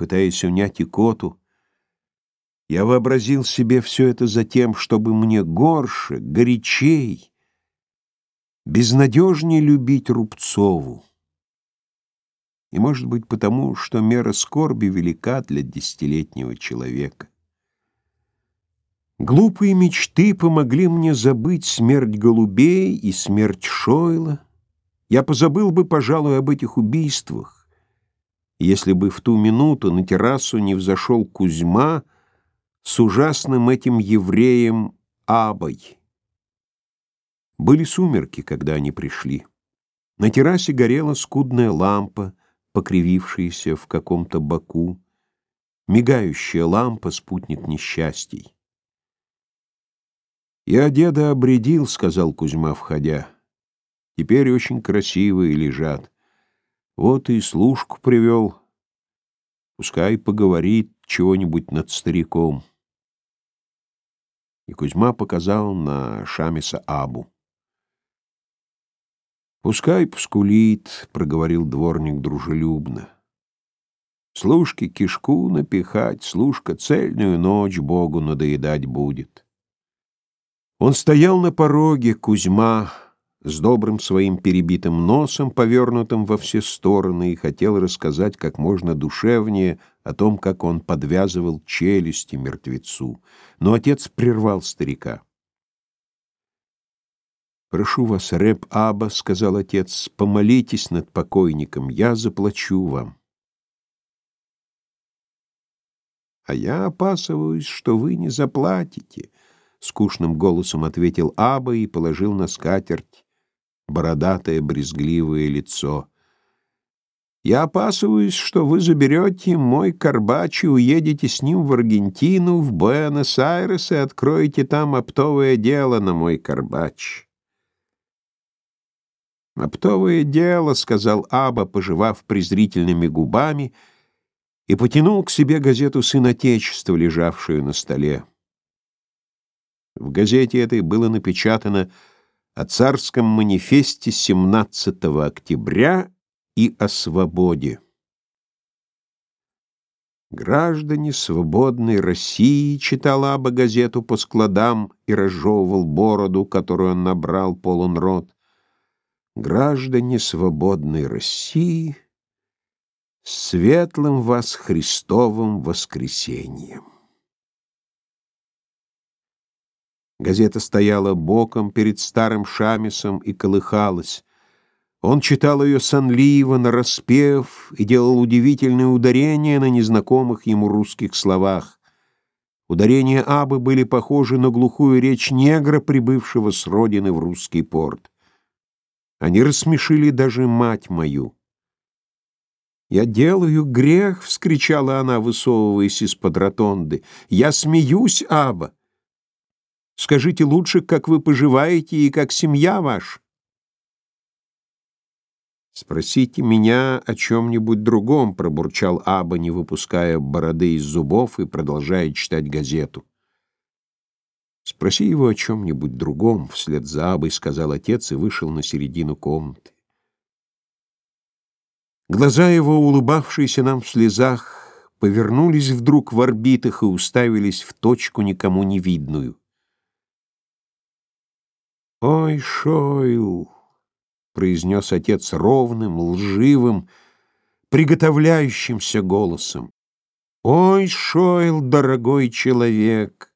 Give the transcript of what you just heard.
пытаясь унять икоту. Я вообразил себе все это за тем, чтобы мне горше, горячей, безнадежнее любить Рубцову. И, может быть, потому, что мера скорби велика для десятилетнего человека. Глупые мечты помогли мне забыть смерть голубей и смерть Шойла. Я позабыл бы, пожалуй, об этих убийствах, если бы в ту минуту на террасу не взошел Кузьма с ужасным этим евреем Абой. Были сумерки, когда они пришли. На террасе горела скудная лампа, покривившаяся в каком-то боку, мигающая лампа — спутник несчастий. «Я деда обредил», — сказал Кузьма, входя. «Теперь очень красивые лежат. Вот и служку привел. Пускай поговорит чего-нибудь над стариком». И Кузьма показал на Шамиса Абу. «Пускай поскулит», — проговорил дворник дружелюбно. «Служке кишку напихать, служка цельную ночь Богу надоедать будет». Он стоял на пороге, Кузьма, с добрым своим перебитым носом, повернутым во все стороны, и хотел рассказать как можно душевнее о том, как он подвязывал челюсти мертвецу. Но отец прервал старика. «Прошу вас, рэп Аба, — сказал отец, — помолитесь над покойником, я заплачу вам». «А я опасываюсь, что вы не заплатите», — скучным голосом ответил Аба и положил на скатерть бородатое брезгливое лицо. «Я опасываюсь, что вы заберете мой карбач и уедете с ним в Аргентину, в Буэнос-Айрес и откроете там оптовое дело на мой карбач». «Оптовое дело», — сказал Аба, пожевав презрительными губами, и потянул к себе газету «Сын Отечества», лежавшую на столе. В газете этой было напечатано о царском манифесте 17 октября и о свободе. «Граждане свободной России», — читал Аба газету по складам и разжевывал бороду, которую он набрал полон рот. «Граждане свободной России, светлым вас Христовым воскресением». Газета стояла боком перед старым Шамисом и колыхалась. Он читал ее сонливо, нараспев, и делал удивительные ударения на незнакомых ему русских словах. Ударения Абы были похожи на глухую речь негра, прибывшего с родины в русский порт. Они рассмешили даже мать мою. «Я делаю грех!» — вскричала она, высовываясь из-под ротонды. «Я смеюсь, Аба!» Скажите лучше, как вы поживаете и как семья ваша. «Спросите меня о чем-нибудь другом», — пробурчал Аба, не выпуская бороды из зубов и продолжая читать газету. «Спроси его о чем-нибудь другом», — вслед за Абой сказал отец и вышел на середину комнаты. Глаза его, улыбавшиеся нам в слезах, повернулись вдруг в орбитах и уставились в точку никому не видную. «Ой, Шойл!» — произнес отец ровным, лживым, приготовляющимся голосом. «Ой, Шойл, дорогой человек!